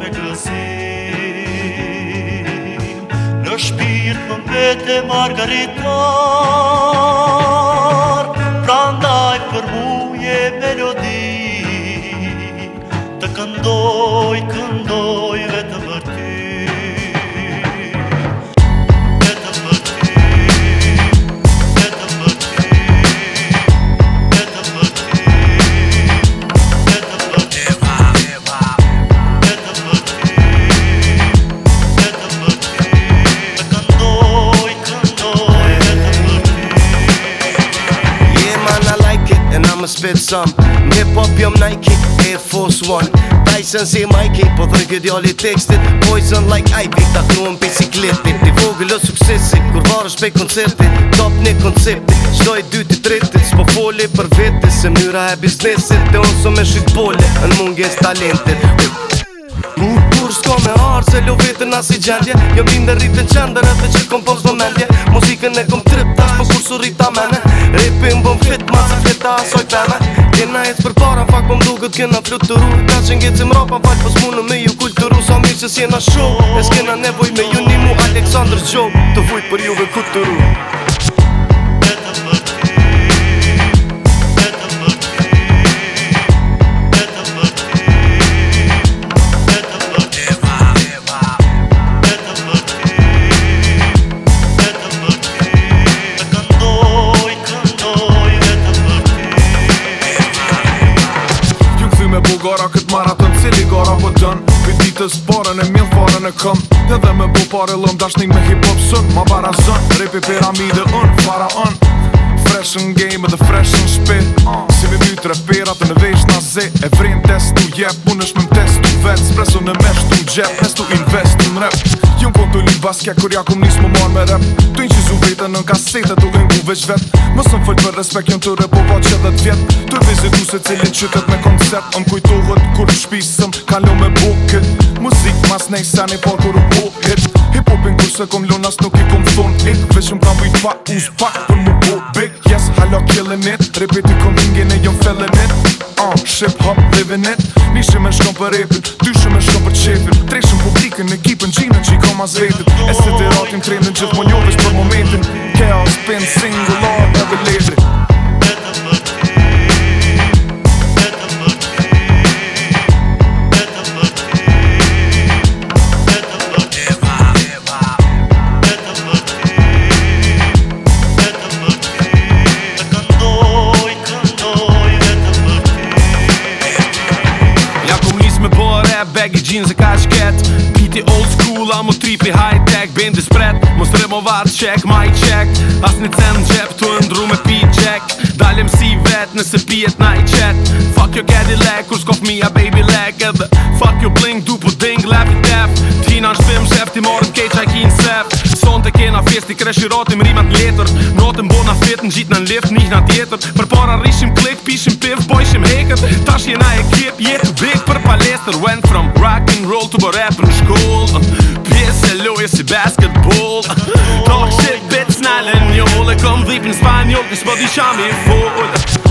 me glasim Në shpirë për mbete Margarita Margarita some Hip hop jom Nike Air Force One Tyson si Mikey Po dhe kjo djali tekstit Poison like Ivy Ta knu në bicikletit Ti vogël o suksesit Kur varë është pej koncertit Top një konceptit Qdo i dyti tretit S'po foli për vetit Se mjëra e biznesit Dhe onë së me shqit pole Në munges talentit kur s'ko me arë Se lo vetën as i gjendje Jo binde rritën qender edhe që kom pos do mendje Muzikën e kom trip tash po kur su rrita mene Rapin bom fit ma se fita asoj pene Kena jetë për para fak po mdu kena fluturu Ka që ngecim ropa fak po s'munë me ju kulturu Sa mirë që s'jena show E s'kena nevoj me ju një mu Aleksandr Gjo Të vuj për juve kulturu Bu gara kët maraton cili gara po dënë Kët ditës pare në mjën fare në këm Dhe dhe me bu pare lëm dash me hip-hop sën Ma para zën, rap piramide ën, fara ën Fresh në game edhe fresh në shpit uh. Si me mjë tre pirat e në vejsh në E vrin test u jep, unë është me më test vet Spresu në mesh të gjep, mes të invest në rap Jumë po të një baskja kër ja kum nisë më marrë me rap Të një që zu vete në kasete të lingu veç vet Mësë më fëllë për respekt jënë të repo po që dhe të vjet Të vizitu se cilin qytet me koncert Më kujtohet kur në shpisëm kalu me bukit Muzik mas nej një po kur u po hit Hip hopin kur se kom lunas nuk i kom thon it Veç më kam bujt pa us pak për më po big Yes, hallo killin it Repet i kom hingin e jom fellin it Uh, ah, shqip hop livin it Nishim e shkom për epin Dyshim e shkom për qefin Treshim publikin ekip E se derati në trendin, gjithmon jovesh për momentin Chaos, pensin, single, prave gledri E të përti E të përti E të përti E të përti E të përti E të përti E të përti jeans e kashket city old school I'm a trippy high tech Bend the spread Mos rëmo vart check my check As në cen në gjep të ndru me pi check Dalem si vet nëse pijet na i chat Fuck your Cadillac Kur s'kof mija baby leg fuck your bling dupe pjesë ti kreshi rotim rimat në letër Notën bona fit në gjitë në lift një në tjetër Për para rishim klik, pishim piv, bojshim hekët Tash jena ekip, jetë vik për palestër Went from rock and roll to bërë rap në shkoll Pjesë e si basketball Talk shit, bitch, nalën njolle Kom dhipin spanjol, kësë po di me full